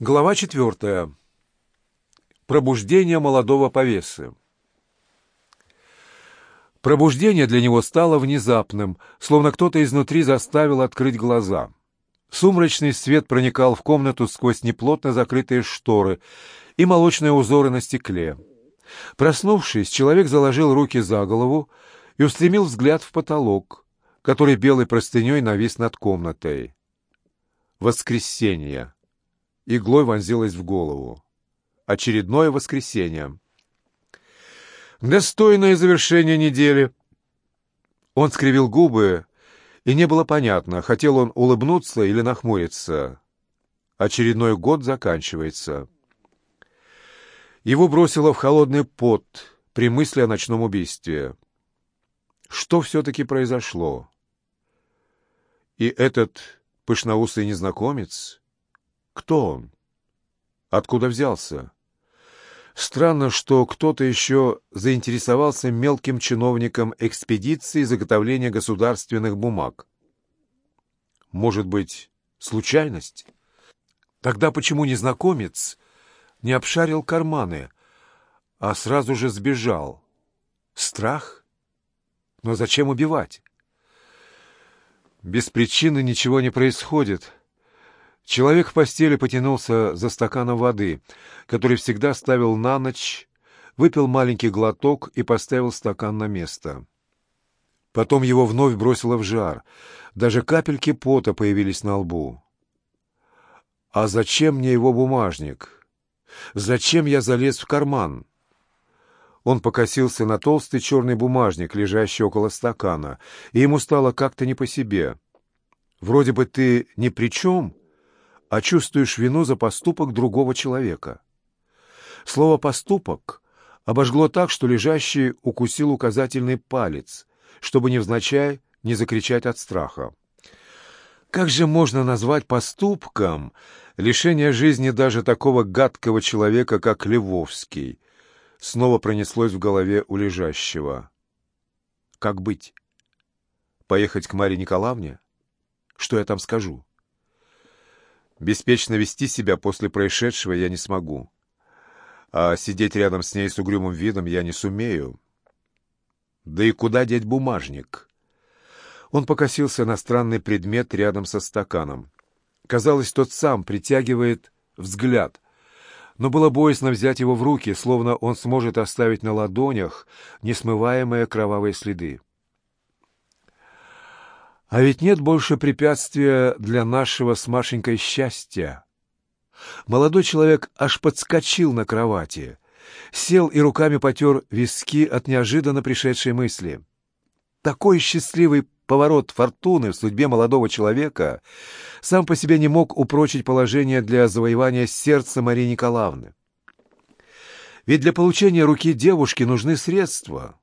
Глава четвертая. Пробуждение молодого повесы. Пробуждение для него стало внезапным, словно кто-то изнутри заставил открыть глаза. Сумрачный свет проникал в комнату сквозь неплотно закрытые шторы и молочные узоры на стекле. Проснувшись, человек заложил руки за голову и устремил взгляд в потолок, который белой простыней навис над комнатой. Воскресенье иглой вонзилась в голову. Очередное воскресенье. Достойное завершение недели. Он скривил губы, и не было понятно, хотел он улыбнуться или нахмуриться. Очередной год заканчивается. Его бросило в холодный пот при мысли о ночном убийстве. Что все-таки произошло? И этот пышноусый незнакомец кто он? Откуда взялся? Странно, что кто-то еще заинтересовался мелким чиновником экспедиции заготовления государственных бумаг. Может быть, случайность? Тогда почему незнакомец не обшарил карманы, а сразу же сбежал? Страх? Но зачем убивать? Без причины ничего не происходит — Человек в постели потянулся за стаканом воды, который всегда ставил на ночь, выпил маленький глоток и поставил стакан на место. Потом его вновь бросило в жар. Даже капельки пота появились на лбу. «А зачем мне его бумажник? Зачем я залез в карман?» Он покосился на толстый черный бумажник, лежащий около стакана, и ему стало как-то не по себе. «Вроде бы ты ни при чем, а чувствуешь вину за поступок другого человека. Слово «поступок» обожгло так, что лежащий укусил указательный палец, чтобы невзначай не закричать от страха. Как же можно назвать поступком лишение жизни даже такого гадкого человека, как Левовский? Снова пронеслось в голове у лежащего. Как быть? Поехать к Марье Николаевне? Что я там скажу? Беспечно вести себя после происшедшего я не смогу. А сидеть рядом с ней с угрюмым видом я не сумею. Да и куда деть бумажник? Он покосился на странный предмет рядом со стаканом. Казалось, тот сам притягивает взгляд, но было боязно взять его в руки, словно он сможет оставить на ладонях несмываемые кровавые следы. А ведь нет больше препятствия для нашего с Машенькой счастья. Молодой человек аж подскочил на кровати, сел и руками потер виски от неожиданно пришедшей мысли. Такой счастливый поворот фортуны в судьбе молодого человека сам по себе не мог упрочить положение для завоевания сердца Марии Николаевны. Ведь для получения руки девушки нужны средства,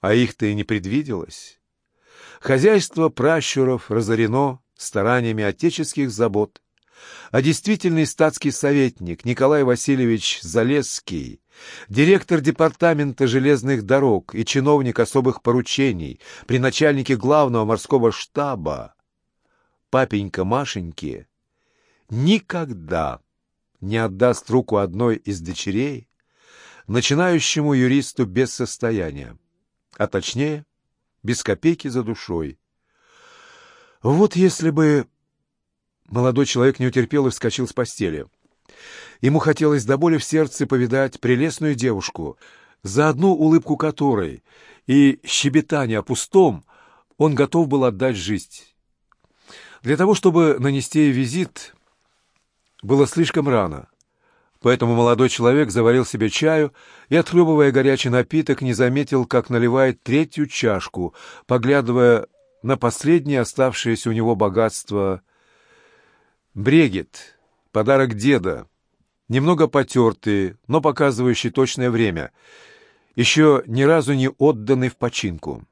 а их-то и не предвиделось. Хозяйство пращуров разорено стараниями отеческих забот. А действительный статский советник Николай Васильевич Залесский, директор департамента железных дорог и чиновник особых поручений при начальнике главного морского штаба, папенька Машеньки, никогда не отдаст руку одной из дочерей начинающему юристу без состояния, а точнее – без копейки за душой. Вот если бы... Молодой человек не утерпел и вскочил с постели. Ему хотелось до боли в сердце повидать прелестную девушку, за одну улыбку которой и щебетание о пустом он готов был отдать жизнь. Для того, чтобы нанести ей визит, было слишком рано. Поэтому молодой человек заварил себе чаю и, отхлебывая горячий напиток, не заметил, как наливает третью чашку, поглядывая на последнее оставшееся у него богатство. Брегет, подарок деда, немного потертый, но показывающий точное время, еще ни разу не отданный в починку.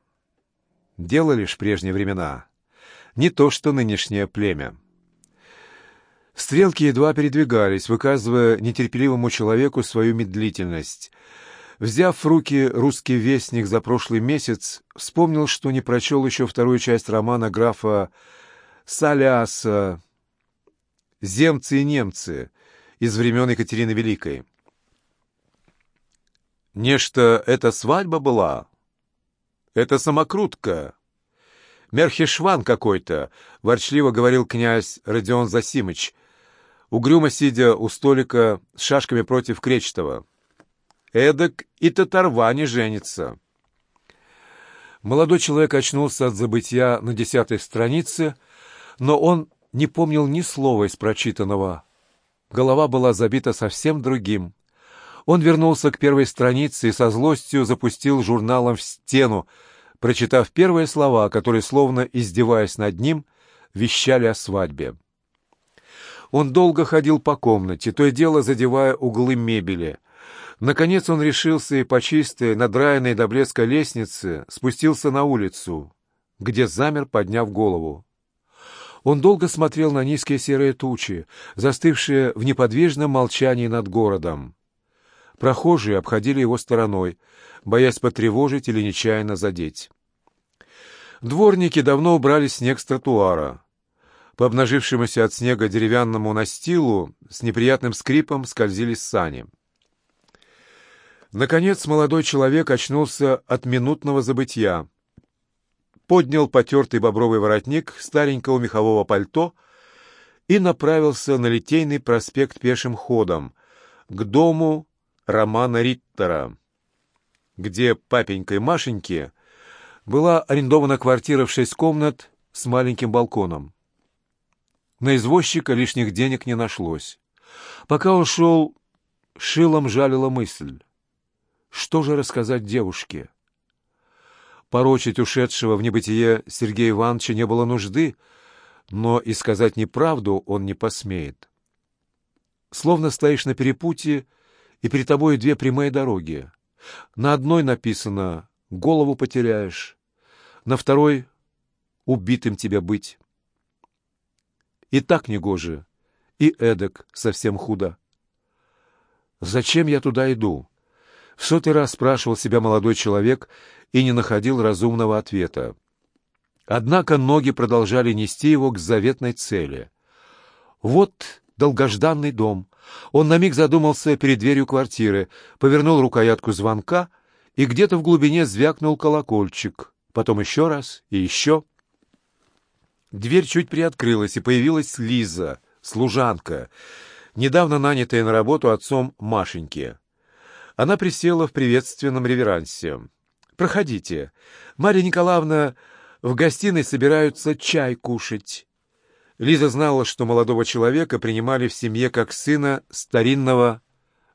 Дело лишь прежние времена, не то что нынешнее племя. Стрелки едва передвигались, выказывая нетерпеливому человеку свою медлительность. Взяв в руки русский вестник за прошлый месяц, вспомнил, что не прочел еще вторую часть романа графа Саляса «Земцы и немцы», из времен Екатерины Великой. Нечто это свадьба была. Это самокрутка. Мерхишван какой-то, ворчливо говорил князь Родион Засимыч, угрюмо сидя у столика с шашками против Кречетова. Эдак и татарва не женится. Молодой человек очнулся от забытия на десятой странице, но он не помнил ни слова из прочитанного. Голова была забита совсем другим. Он вернулся к первой странице и со злостью запустил журналом в стену, прочитав первые слова, которые, словно издеваясь над ним, вещали о свадьбе. Он долго ходил по комнате, то и дело задевая углы мебели. Наконец он решился и по чистой, надраенной до блеска лестнице спустился на улицу, где замер, подняв голову. Он долго смотрел на низкие серые тучи, застывшие в неподвижном молчании над городом. Прохожие обходили его стороной, боясь потревожить или нечаянно задеть. Дворники давно убрали снег с тротуара. По обнажившемуся от снега деревянному настилу с неприятным скрипом скользили сани. Наконец молодой человек очнулся от минутного забытья. Поднял потертый бобровый воротник старенького мехового пальто и направился на Литейный проспект пешим ходом к дому Романа Риттера, где папенькой Машеньки была арендована квартира в шесть комнат с маленьким балконом. На извозчика лишних денег не нашлось. Пока он шел, шилом жалила мысль. Что же рассказать девушке? Порочить ушедшего в небытие Сергея Ивановича не было нужды, но и сказать неправду он не посмеет. Словно стоишь на перепутье, и перед тобой две прямые дороги. На одной написано «голову потеряешь», на второй «убитым тебя быть». И так негоже, и эдак совсем худо. «Зачем я туда иду?» В сотый раз спрашивал себя молодой человек и не находил разумного ответа. Однако ноги продолжали нести его к заветной цели. Вот долгожданный дом, он на миг задумался перед дверью квартиры, повернул рукоятку звонка, и где-то в глубине звякнул колокольчик. Потом еще раз и еще. Дверь чуть приоткрылась, и появилась Лиза, служанка, недавно нанятая на работу отцом Машеньки. Она присела в приветственном реверансе. «Проходите. Марья Николаевна в гостиной собираются чай кушать». Лиза знала, что молодого человека принимали в семье как сына старинного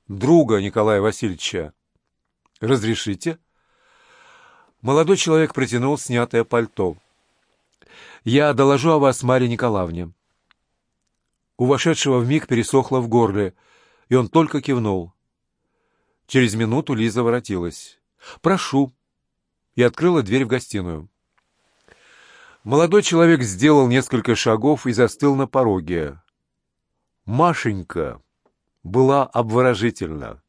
друга Николая Васильевича. «Разрешите?» Молодой человек протянул снятое пальто. «Я доложу о вас Марье Николаевне». У вошедшего вмиг пересохло в горле, и он только кивнул. Через минуту Лиза воротилась. «Прошу», и открыла дверь в гостиную. Молодой человек сделал несколько шагов и застыл на пороге. Машенька была обворожительна.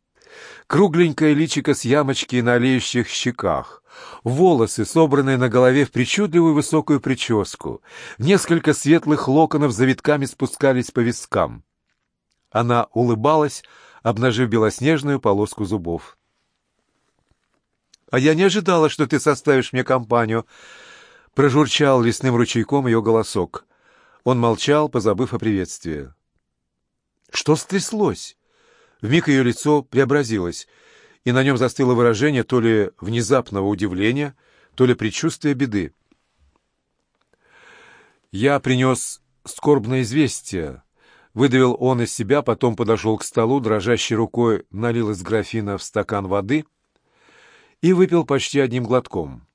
Кругленькое личико с ямочки на олеющих щеках, волосы, собранные на голове в причудливую высокую прическу, несколько светлых локонов завитками спускались по вискам. Она улыбалась, обнажив белоснежную полоску зубов. «А я не ожидала, что ты составишь мне компанию», Прожурчал лесным ручейком ее голосок. Он молчал, позабыв о приветствии. Что стряслось? Вмиг ее лицо преобразилось, и на нем застыло выражение то ли внезапного удивления, то ли предчувствия беды. «Я принес скорбное известие», — выдавил он из себя, потом подошел к столу, дрожащей рукой налил из графина в стакан воды и выпил почти одним глотком.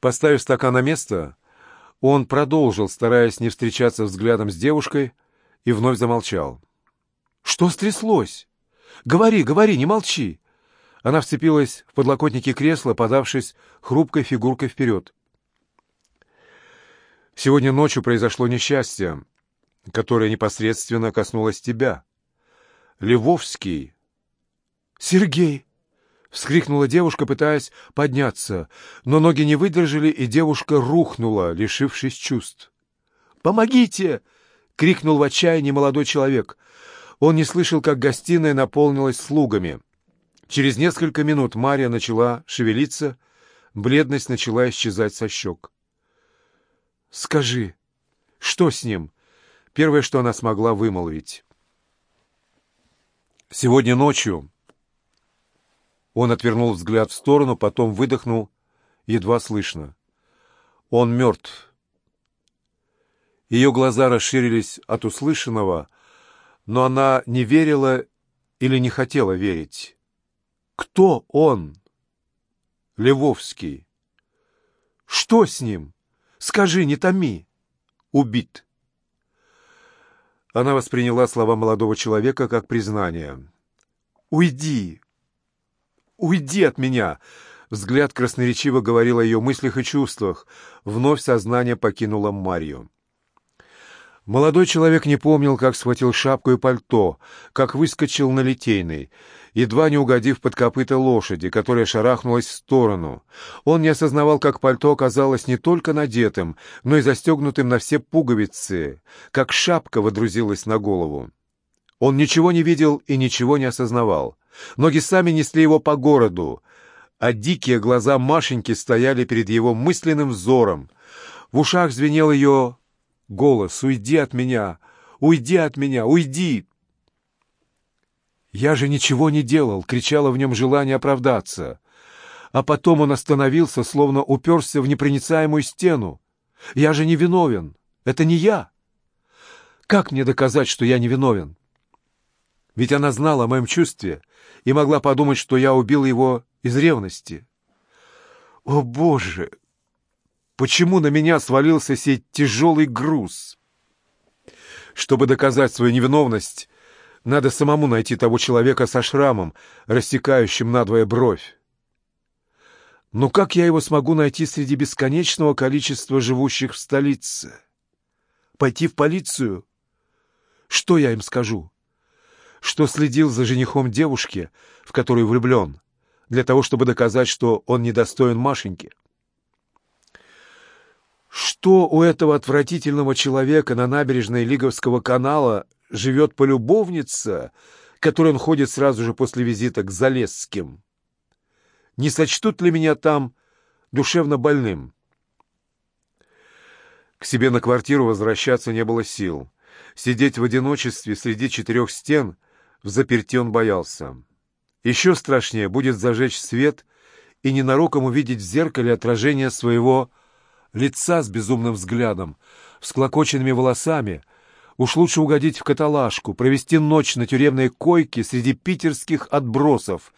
Поставив стакан на место, он продолжил, стараясь не встречаться взглядом с девушкой, и вновь замолчал. «Что стряслось? Говори, говори, не молчи!» Она вцепилась в подлокотники кресла, подавшись хрупкой фигуркой вперед. «Сегодня ночью произошло несчастье, которое непосредственно коснулось тебя. Львовский...» «Сергей!» Вскрикнула девушка, пытаясь подняться, но ноги не выдержали, и девушка рухнула, лишившись чувств. «Помогите!» — крикнул в отчаянии молодой человек. Он не слышал, как гостиная наполнилась слугами. Через несколько минут Мария начала шевелиться, бледность начала исчезать со щек. «Скажи, что с ним?» Первое, что она смогла вымолвить. «Сегодня ночью...» Он отвернул взгляд в сторону, потом выдохнул, едва слышно. «Он мертв». Ее глаза расширились от услышанного, но она не верила или не хотела верить. «Кто он?» «Левовский». «Что с ним? Скажи, не томи». «Убит». Она восприняла слова молодого человека как признание. «Уйди! Уйди от меня!» Взгляд красноречиво говорил о ее мыслях и чувствах. Вновь сознание покинуло Марью. Молодой человек не помнил, как схватил шапку и пальто, как выскочил на литейный, едва не угодив под копыта лошади, которая шарахнулась в сторону. Он не осознавал, как пальто оказалось не только надетым, но и застегнутым на все пуговицы, как шапка водрузилась на голову. Он ничего не видел и ничего не осознавал. Ноги сами несли его по городу, а дикие глаза Машеньки стояли перед его мысленным взором. В ушах звенел ее голос «Уйди от меня! Уйди от меня! Уйди!» «Я же ничего не делал!» — кричало в нем желание оправдаться. А потом он остановился, словно уперся в непроницаемую стену. «Я же не виновен! Это не я!» «Как мне доказать, что я не виновен?» Ведь она знала о моем чувстве и могла подумать, что я убил его из ревности. «О, Боже! Почему на меня свалился сей тяжелый груз? Чтобы доказать свою невиновность, надо самому найти того человека со шрамом, рассекающим надвое бровь. Но как я его смогу найти среди бесконечного количества живущих в столице? Пойти в полицию? Что я им скажу? Что следил за женихом девушки, в которую влюблен, для того, чтобы доказать, что он недостоин Машеньки? Что у этого отвратительного человека на набережной Лиговского канала живет полюбовница, которой он ходит сразу же после визита к Залесским? Не сочтут ли меня там душевно больным? К себе на квартиру возвращаться не было сил. Сидеть в одиночестве среди четырех стен в заперти он боялся. Еще страшнее будет зажечь свет и ненароком увидеть в зеркале отражение своего лица с безумным взглядом, всклокоченными волосами. Уж лучше угодить в каталажку, провести ночь на тюремной койке среди питерских отбросов,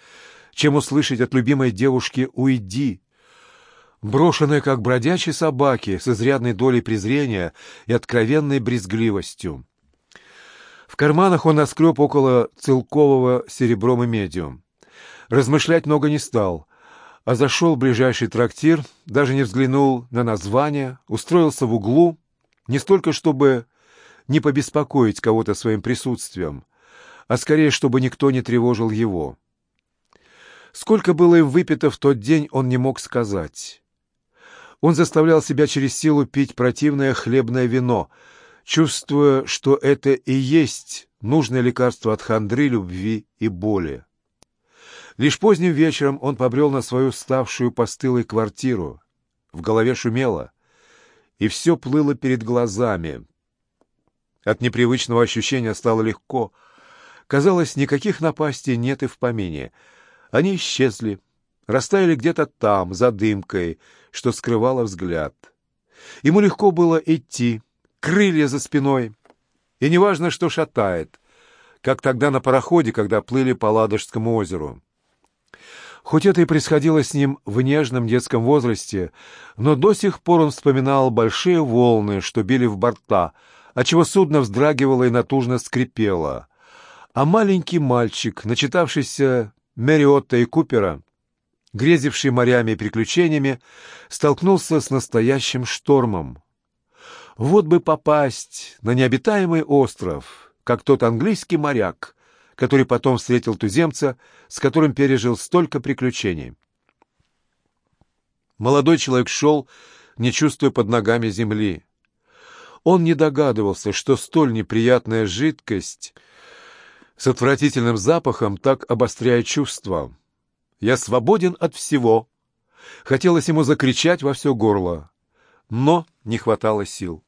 чем услышать от любимой девушки «Уйди!» брошенная как бродячие собаки с изрядной долей презрения и откровенной брезгливостью. В карманах он наскреб около целкового серебром и медью. Размышлять много не стал — а зашел в ближайший трактир, даже не взглянул на название, устроился в углу, не столько чтобы не побеспокоить кого-то своим присутствием, а скорее, чтобы никто не тревожил его. Сколько было им выпито в тот день, он не мог сказать. Он заставлял себя через силу пить противное хлебное вино, чувствуя, что это и есть нужное лекарство от хандры, любви и боли. Лишь поздним вечером он побрел на свою ставшую постылой квартиру. В голове шумело, и все плыло перед глазами. От непривычного ощущения стало легко. Казалось, никаких напастей нет и в помине. Они исчезли, растаяли где-то там, за дымкой, что скрывало взгляд. Ему легко было идти, крылья за спиной, и неважно, что шатает, как тогда на пароходе, когда плыли по Ладожскому озеру. Хоть это и происходило с ним в нежном детском возрасте, но до сих пор он вспоминал большие волны, что били в борта, отчего судно вздрагивало и натужно скрипело. А маленький мальчик, начитавшийся Мериотта и Купера, грезивший морями и приключениями, столкнулся с настоящим штормом. Вот бы попасть на необитаемый остров, как тот английский моряк, который потом встретил туземца, с которым пережил столько приключений. Молодой человек шел, не чувствуя под ногами земли. Он не догадывался, что столь неприятная жидкость с отвратительным запахом так обостряя чувства. «Я свободен от всего!» Хотелось ему закричать во все горло, но не хватало сил.